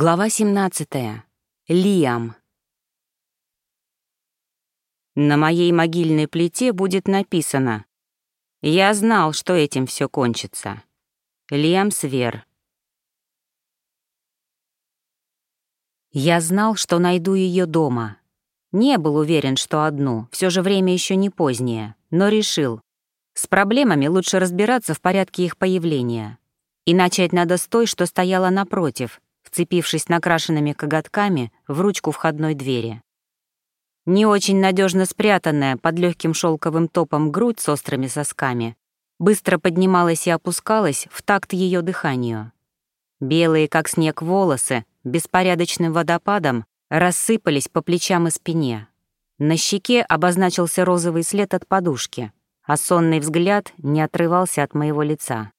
Глава 17. Лиам. На моей могильной плите будет написано «Я знал, что этим все кончится». Лиам Свер. Я знал, что найду ее дома. Не был уверен, что одну, все же время еще не позднее, но решил. С проблемами лучше разбираться в порядке их появления. И начать надо с той, что стояла напротив — вцепившись накрашенными коготками в ручку входной двери. Не очень надежно спрятанная под легким шелковым топом грудь с острыми сосками быстро поднималась и опускалась в такт ее дыханию. Белые, как снег, волосы беспорядочным водопадом рассыпались по плечам и спине. На щеке обозначился розовый след от подушки, а сонный взгляд не отрывался от моего лица.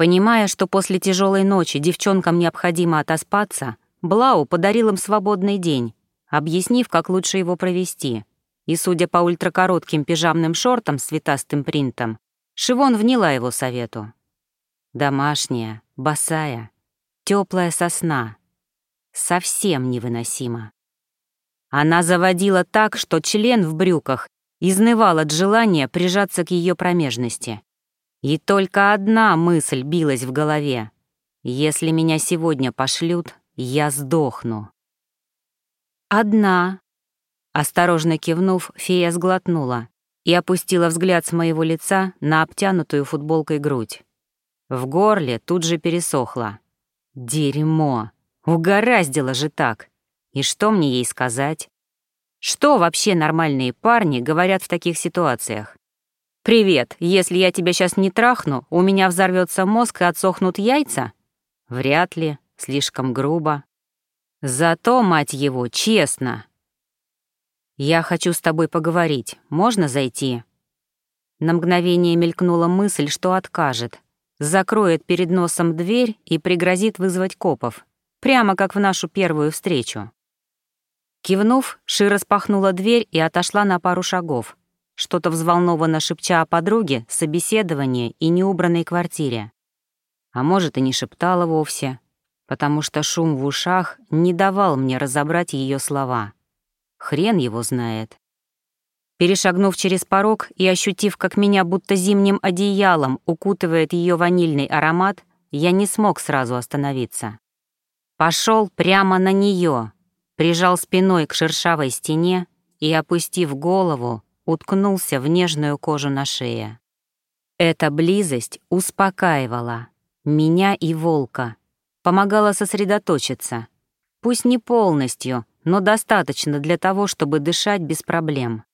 Понимая, что после тяжелой ночи девчонкам необходимо отоспаться, Блау подарил им свободный день, объяснив, как лучше его провести. И, судя по ультракоротким пижамным шортам с цветастым принтом, Шивон вняла его совету. Домашняя, босая, теплая сосна. Совсем невыносимо. Она заводила так, что член в брюках изнывал от желания прижаться к ее промежности. И только одна мысль билась в голове. Если меня сегодня пошлют, я сдохну. «Одна», — осторожно кивнув, фея сглотнула и опустила взгляд с моего лица на обтянутую футболкой грудь. В горле тут же пересохло. «Дерьмо! Угораздило же так! И что мне ей сказать? Что вообще нормальные парни говорят в таких ситуациях? «Привет, если я тебя сейчас не трахну, у меня взорвется мозг и отсохнут яйца?» Вряд ли, слишком грубо. Зато, мать его, честно. «Я хочу с тобой поговорить. Можно зайти?» На мгновение мелькнула мысль, что откажет. Закроет перед носом дверь и пригрозит вызвать копов. Прямо как в нашу первую встречу. Кивнув, Ши распахнула дверь и отошла на пару шагов что-то взволнованно шепча о подруге, собеседовании и неубранной квартире. А может, и не шептала вовсе, потому что шум в ушах не давал мне разобрать ее слова. Хрен его знает. Перешагнув через порог и ощутив, как меня будто зимним одеялом укутывает ее ванильный аромат, я не смог сразу остановиться. Пошел прямо на нее, прижал спиной к шершавой стене и, опустив голову, уткнулся в нежную кожу на шее. Эта близость успокаивала меня и волка, помогала сосредоточиться. Пусть не полностью, но достаточно для того, чтобы дышать без проблем.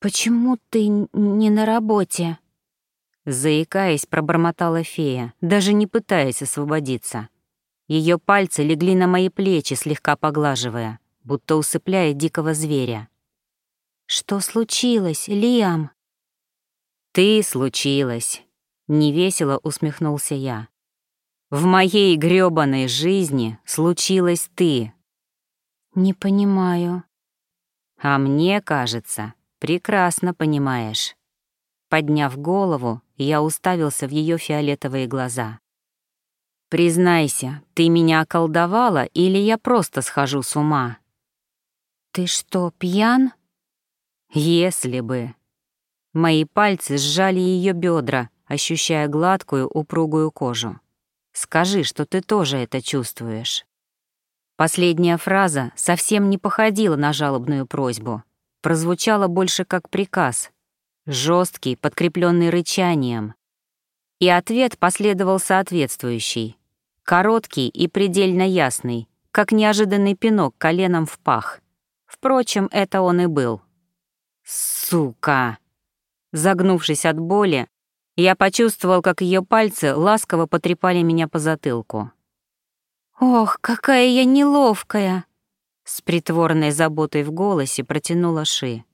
«Почему ты не на работе?» Заикаясь, пробормотала фея, даже не пытаясь освободиться. Ее пальцы легли на мои плечи, слегка поглаживая, будто усыпляя дикого зверя. «Что случилось, Лиам?» «Ты случилось», — невесело усмехнулся я. «В моей грёбаной жизни случилась ты». «Не понимаю». «А мне кажется, прекрасно понимаешь». Подняв голову, я уставился в ее фиолетовые глаза. «Признайся, ты меня околдовала или я просто схожу с ума?» «Ты что, пьян?» Если бы. Мои пальцы сжали ее бедра, ощущая гладкую, упругую кожу. Скажи, что ты тоже это чувствуешь. Последняя фраза совсем не походила на жалобную просьбу. Прозвучала больше как приказ. жесткий, подкрепленный рычанием. И ответ последовал соответствующий. Короткий и предельно ясный, как неожиданный пинок коленом в пах. Впрочем, это он и был. Сука! Загнувшись от боли, я почувствовал, как ее пальцы ласково потрепали меня по затылку. «Ох, какая я неловкая!» С притворной заботой в голосе протянула Ши.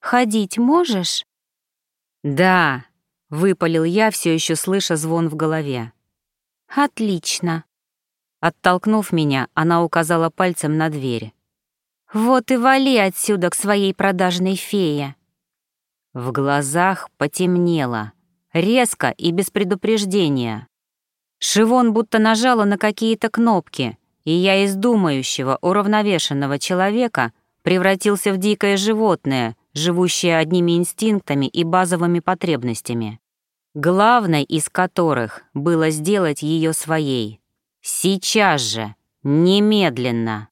«Ходить можешь?» «Да», — выпалил я, все еще слыша звон в голове. «Отлично». Оттолкнув меня, она указала пальцем на дверь. Вот и вали отсюда к своей продажной фее. В глазах потемнело, резко и без предупреждения. Шивон будто нажала на какие-то кнопки, и я из думающего, уравновешенного человека превратился в дикое животное, живущее одними инстинктами и базовыми потребностями, главной из которых было сделать ее своей. Сейчас же, немедленно.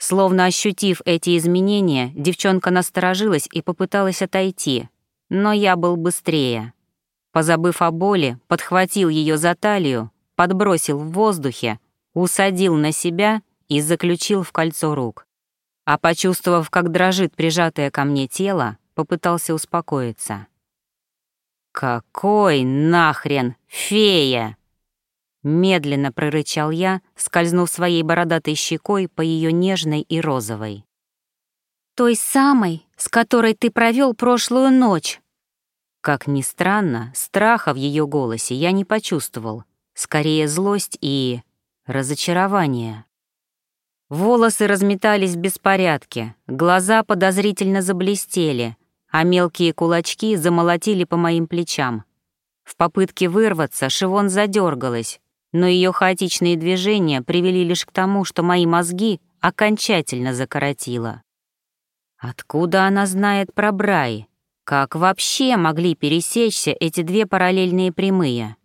Словно ощутив эти изменения, девчонка насторожилась и попыталась отойти, но я был быстрее. Позабыв о боли, подхватил ее за талию, подбросил в воздухе, усадил на себя и заключил в кольцо рук. А почувствовав, как дрожит прижатое ко мне тело, попытался успокоиться. «Какой нахрен фея!» Медленно прорычал я, скользнув своей бородатой щекой по ее нежной и розовой. «Той самой, с которой ты провел прошлую ночь», как ни странно, страха в ее голосе я не почувствовал, скорее злость и разочарование. Волосы разметались в беспорядке, глаза подозрительно заблестели, а мелкие кулачки замолотили по моим плечам. В попытке вырваться Шивон задергалась, но ее хаотичные движения привели лишь к тому, что мои мозги окончательно закоротило. Откуда она знает про Брай? Как вообще могли пересечься эти две параллельные прямые?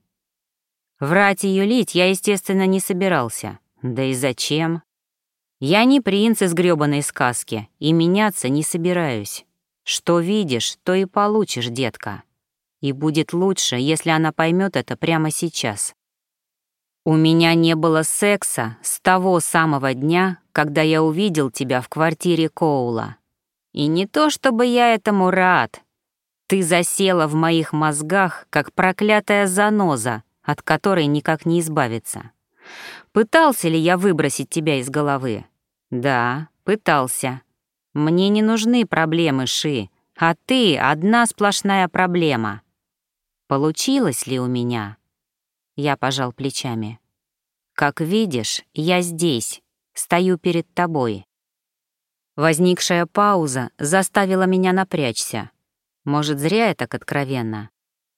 Врать и юлить я, естественно, не собирался. Да и зачем? Я не принц из грёбаной сказки, и меняться не собираюсь. Что видишь, то и получишь, детка. И будет лучше, если она поймет это прямо сейчас. У меня не было секса с того самого дня, когда я увидел тебя в квартире Коула. И не то чтобы я этому рад, ты засела в моих мозгах, как проклятая заноза, от которой никак не избавиться. Пытался ли я выбросить тебя из головы? Да, пытался. Мне не нужны проблемы, Ши, а ты — одна сплошная проблема. Получилось ли у меня? Я пожал плечами. Как видишь, я здесь, стою перед тобой. Возникшая пауза заставила меня напрячься. Может, зря я так откровенно.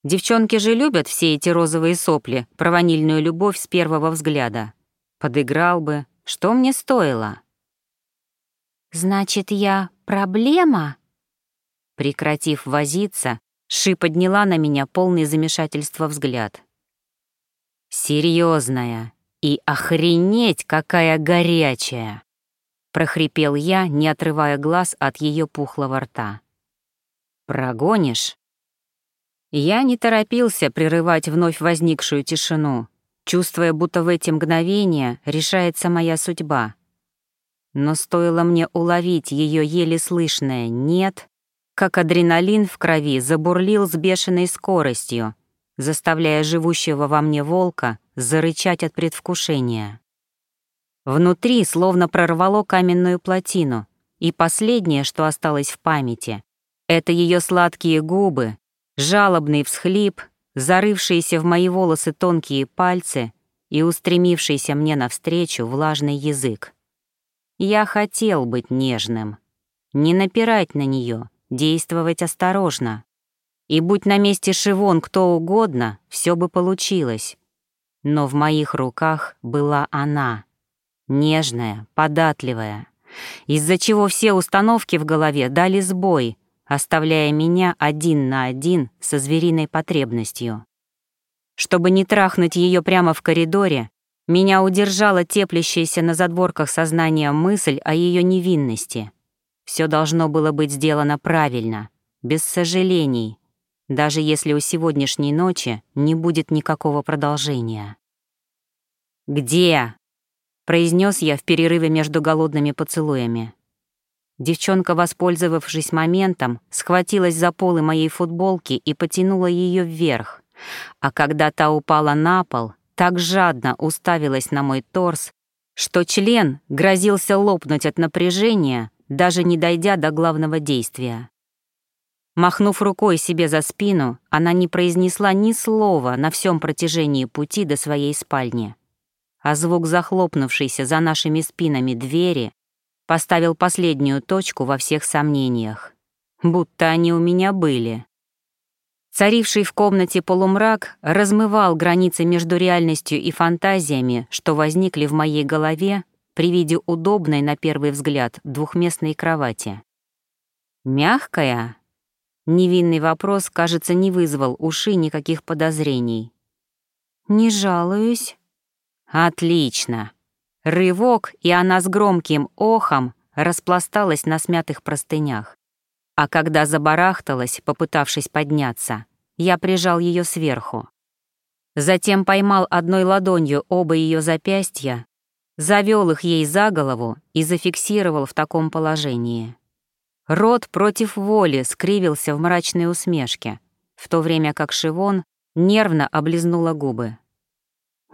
Девчонки же любят все эти розовые сопли, про ванильную любовь с первого взгляда. Подыграл бы, что мне стоило? «Значит, я проблема?» Прекратив возиться, Ши подняла на меня полный замешательства взгляд. «Серьезная и охренеть какая горячая!» — прохрипел я, не отрывая глаз от ее пухлого рта. «Прогонишь?» Я не торопился прерывать вновь возникшую тишину, чувствуя, будто в эти мгновения решается моя судьба. Но стоило мне уловить ее еле слышное «нет», как адреналин в крови забурлил с бешеной скоростью, заставляя живущего во мне волка зарычать от предвкушения. Внутри словно прорвало каменную плотину, и последнее, что осталось в памяти, это ее сладкие губы, жалобный всхлип, зарывшиеся в мои волосы тонкие пальцы и устремившийся мне навстречу влажный язык. Я хотел быть нежным, не напирать на нее, действовать осторожно. И будь на месте Шивон кто угодно, все бы получилось. Но в моих руках была она, нежная, податливая, из-за чего все установки в голове дали сбой — оставляя меня один на один со звериной потребностью. Чтобы не трахнуть ее прямо в коридоре, меня удержала теплящаяся на задворках сознания мысль о ее невинности. Все должно было быть сделано правильно, без сожалений, даже если у сегодняшней ночи не будет никакого продолжения. «Где?» — произнес я в перерыве между голодными поцелуями. Девчонка, воспользовавшись моментом, схватилась за полы моей футболки и потянула ее вверх. А когда та упала на пол, так жадно уставилась на мой торс, что член грозился лопнуть от напряжения, даже не дойдя до главного действия. Махнув рукой себе за спину, она не произнесла ни слова на всем протяжении пути до своей спальни. А звук захлопнувшейся за нашими спинами двери поставил последнюю точку во всех сомнениях. Будто они у меня были. Царивший в комнате полумрак размывал границы между реальностью и фантазиями, что возникли в моей голове при виде удобной, на первый взгляд, двухместной кровати. «Мягкая?» Невинный вопрос, кажется, не вызвал уши никаких подозрений. «Не жалуюсь». «Отлично!» Рывок, и она с громким охом распласталась на смятых простынях. А когда забарахталась, попытавшись подняться, я прижал ее сверху. Затем поймал одной ладонью оба ее запястья, завел их ей за голову и зафиксировал в таком положении. Рот против воли скривился в мрачной усмешке, в то время как Шивон нервно облизнула губы.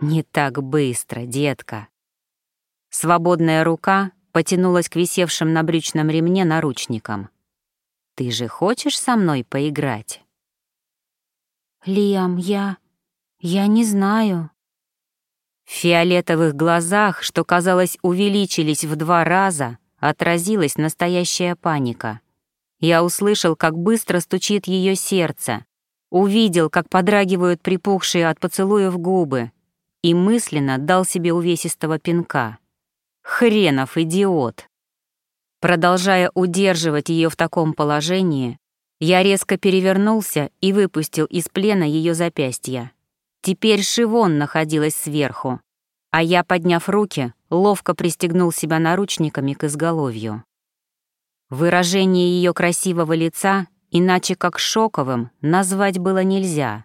«Не так быстро, детка». Свободная рука потянулась к висевшим на брючном ремне наручникам. Ты же хочешь со мной поиграть?» «Лиам, я... я не знаю». В фиолетовых глазах, что, казалось, увеличились в два раза, отразилась настоящая паника. Я услышал, как быстро стучит ее сердце, увидел, как подрагивают припухшие от поцелуев губы, и мысленно дал себе увесистого пинка. «Хренов идиот!» Продолжая удерживать ее в таком положении, я резко перевернулся и выпустил из плена ее запястья. Теперь Шивон находилась сверху, а я, подняв руки, ловко пристегнул себя наручниками к изголовью. Выражение ее красивого лица, иначе как шоковым, назвать было нельзя.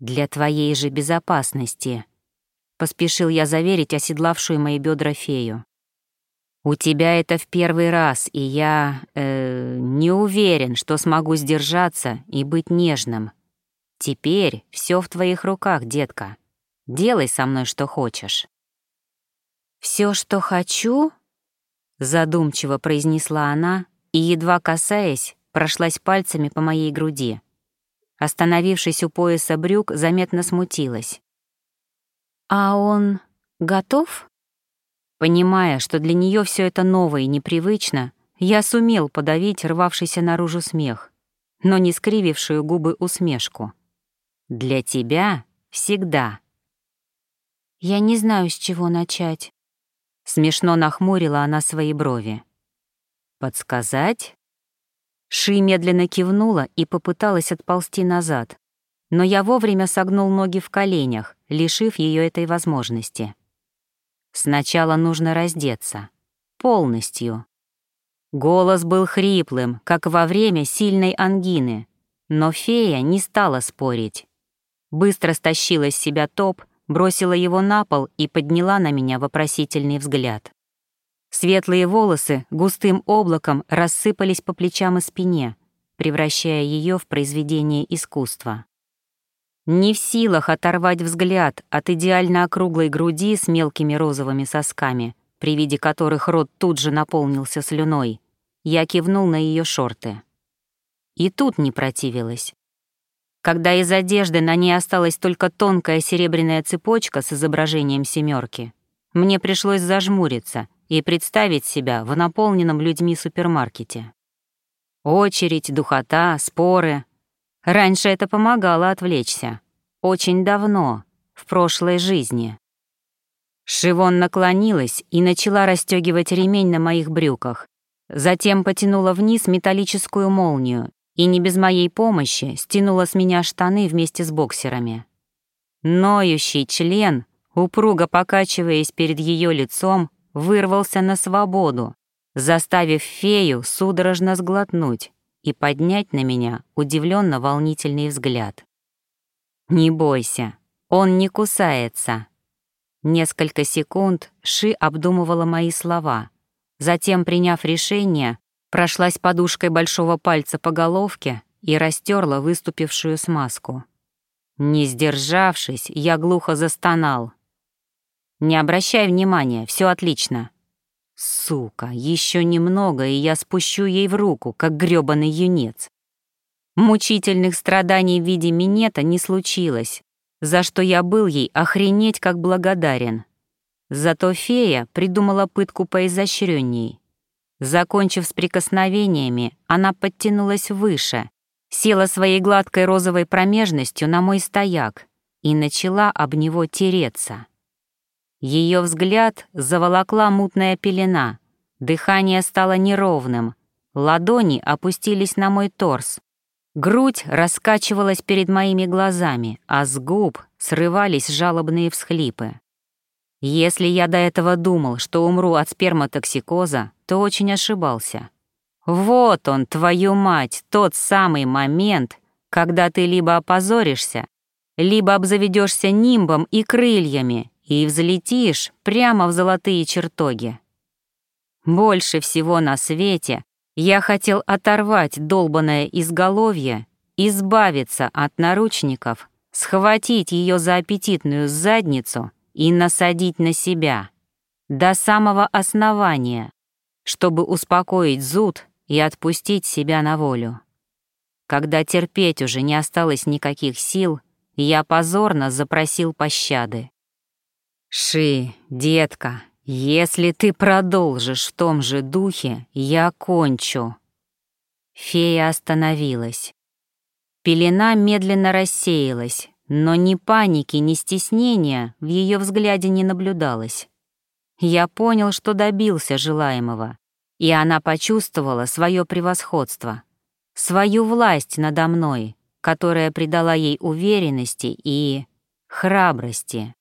«Для твоей же безопасности», — поспешил я заверить оседлавшую мои бедра фею. «У тебя это в первый раз, и я э, не уверен, что смогу сдержаться и быть нежным. Теперь все в твоих руках, детка. Делай со мной, что хочешь». Все, что хочу?» — задумчиво произнесла она и, едва касаясь, прошлась пальцами по моей груди. Остановившись у пояса брюк, заметно смутилась. «А он готов?» Понимая, что для нее все это ново и непривычно, я сумел подавить рвавшийся наружу смех, но не скривившую губы усмешку. «Для тебя всегда». «Я не знаю, с чего начать». Смешно нахмурила она свои брови. «Подсказать?» Ши медленно кивнула и попыталась отползти назад, но я вовремя согнул ноги в коленях, лишив ее этой возможности. Сначала нужно раздеться. Полностью. Голос был хриплым, как во время сильной ангины, но фея не стала спорить. Быстро стащила с себя топ, бросила его на пол и подняла на меня вопросительный взгляд. Светлые волосы густым облаком рассыпались по плечам и спине, превращая ее в произведение искусства. Не в силах оторвать взгляд от идеально округлой груди с мелкими розовыми сосками, при виде которых рот тут же наполнился слюной, я кивнул на ее шорты. И тут не противилась. Когда из одежды на ней осталась только тонкая серебряная цепочка с изображением семерки, мне пришлось зажмуриться и представить себя в наполненном людьми супермаркете. Очередь, духота, споры, Раньше это помогало отвлечься. Очень давно, в прошлой жизни. Шивон наклонилась и начала расстегивать ремень на моих брюках. Затем потянула вниз металлическую молнию и не без моей помощи стянула с меня штаны вместе с боксерами. Ноющий член, упруго покачиваясь перед ее лицом, вырвался на свободу, заставив фею судорожно сглотнуть и поднять на меня удивленно волнительный взгляд. «Не бойся, он не кусается». Несколько секунд Ши обдумывала мои слова, затем, приняв решение, прошлась подушкой большого пальца по головке и растерла выступившую смазку. Не сдержавшись, я глухо застонал. «Не обращай внимания, все отлично», Сука, еще немного, и я спущу ей в руку, как грёбаный юнец. Мучительных страданий в виде минета не случилось, за что я был ей охренеть как благодарен. Зато фея придумала пытку поизощренней. Закончив с прикосновениями, она подтянулась выше села своей гладкой розовой промежностью на мой стояк и начала об него тереться. Ее взгляд заволокла мутная пелена, дыхание стало неровным, ладони опустились на мой торс, грудь раскачивалась перед моими глазами, а с губ срывались жалобные всхлипы. Если я до этого думал, что умру от сперматоксикоза, то очень ошибался. Вот он, твою мать, тот самый момент, когда ты либо опозоришься, либо обзаведешься нимбом и крыльями и взлетишь прямо в золотые чертоги. Больше всего на свете я хотел оторвать долбанное изголовье, избавиться от наручников, схватить ее за аппетитную задницу и насадить на себя до самого основания, чтобы успокоить зуд и отпустить себя на волю. Когда терпеть уже не осталось никаких сил, я позорно запросил пощады. «Ши, детка, если ты продолжишь в том же духе, я кончу». Фея остановилась. Пелена медленно рассеялась, но ни паники, ни стеснения в ее взгляде не наблюдалось. Я понял, что добился желаемого, и она почувствовала свое превосходство, свою власть надо мной, которая придала ей уверенности и храбрости.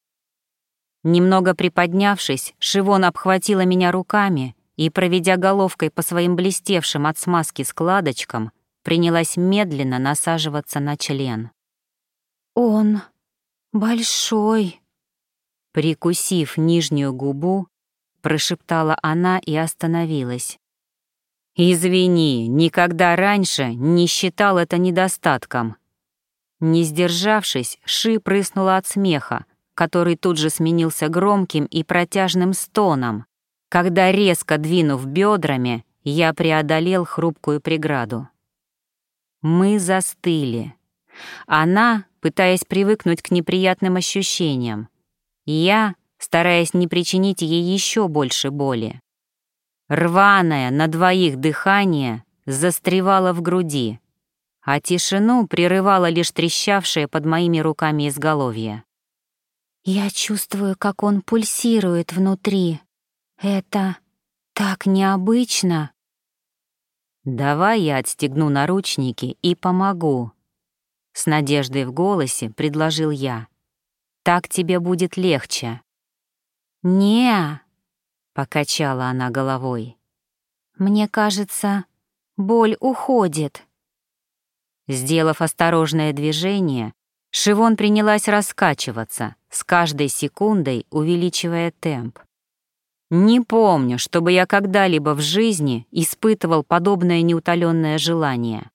Немного приподнявшись, Шивон обхватила меня руками и, проведя головкой по своим блестевшим от смазки складочкам, принялась медленно насаживаться на член. «Он большой», Прикусив нижнюю губу, прошептала она и остановилась. «Извини, никогда раньше не считал это недостатком». Не сдержавшись, Ши прыснула от смеха, который тут же сменился громким и протяжным стоном, когда, резко двинув бедрами, я преодолел хрупкую преграду. Мы застыли. Она, пытаясь привыкнуть к неприятным ощущениям, я, стараясь не причинить ей еще больше боли. Рваное на двоих дыхание застревало в груди, а тишину прерывало лишь трещавшее под моими руками изголовье. Я чувствую, как он пульсирует внутри. Это так необычно. Давай я отстегну наручники и помогу. С надеждой в голосе предложил я. Так тебе будет легче. Не, покачала она головой. Мне кажется, боль уходит. Сделав осторожное движение, Шивон принялась раскачиваться, с каждой секундой увеличивая темп. Не помню, чтобы я когда-либо в жизни испытывал подобное неутоленное желание.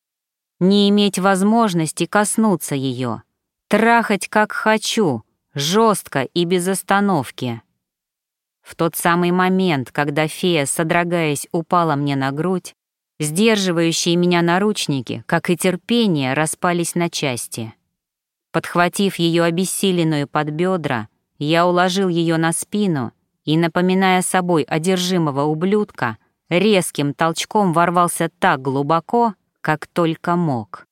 Не иметь возможности коснуться ее, трахать как хочу, жестко и без остановки. В тот самый момент, когда фея, содрогаясь, упала мне на грудь, сдерживающие меня наручники, как и терпение, распались на части. Подхватив ее обессиленную под бедра, я уложил ее на спину и, напоминая собой одержимого ублюдка, резким толчком ворвался так глубоко, как только мог.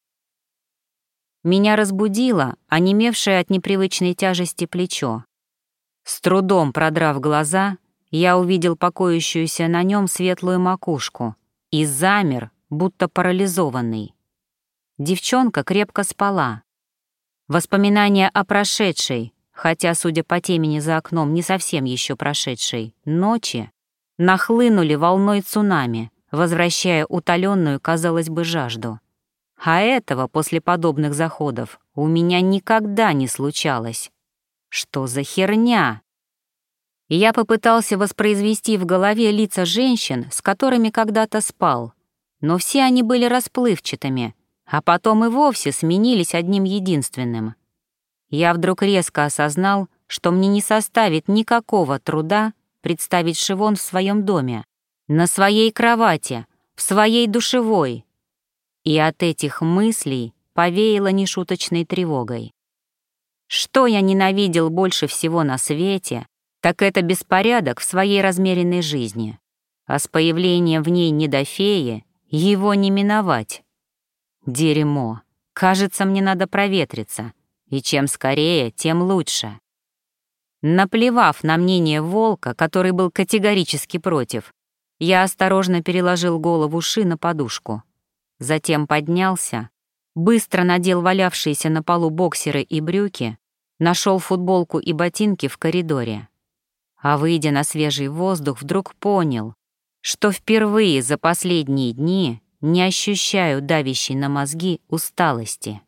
Меня разбудило онемевшее от непривычной тяжести плечо. С трудом продрав глаза, я увидел покоящуюся на нем светлую макушку и замер, будто парализованный. Девчонка крепко спала, Воспоминания о прошедшей, хотя, судя по темени за окном, не совсем еще прошедшей, ночи, нахлынули волной цунами, возвращая утоленную, казалось бы, жажду. А этого после подобных заходов у меня никогда не случалось. Что за херня? Я попытался воспроизвести в голове лица женщин, с которыми когда-то спал, но все они были расплывчатыми — а потом и вовсе сменились одним единственным. Я вдруг резко осознал, что мне не составит никакого труда представить Шивон в своем доме, на своей кровати, в своей душевой. И от этих мыслей повеяло нешуточной тревогой. Что я ненавидел больше всего на свете, так это беспорядок в своей размеренной жизни, а с появлением в ней недофеи его не миновать. Дерьмо. Кажется, мне надо проветриться. И чем скорее, тем лучше. Наплевав на мнение волка, который был категорически против, я осторожно переложил голову Ши на подушку. Затем поднялся, быстро надел валявшиеся на полу боксеры и брюки, нашел футболку и ботинки в коридоре. А выйдя на свежий воздух, вдруг понял, что впервые за последние дни не ощущаю давящей на мозги усталости.